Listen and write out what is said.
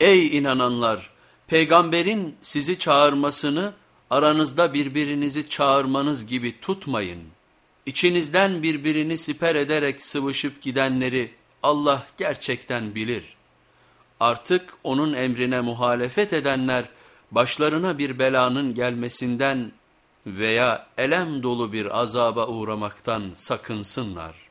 Ey inananlar! Peygamberin sizi çağırmasını aranızda birbirinizi çağırmanız gibi tutmayın. İçinizden birbirini siper ederek sıvışıp gidenleri Allah gerçekten bilir. Artık onun emrine muhalefet edenler başlarına bir belanın gelmesinden veya elem dolu bir azaba uğramaktan sakınsınlar.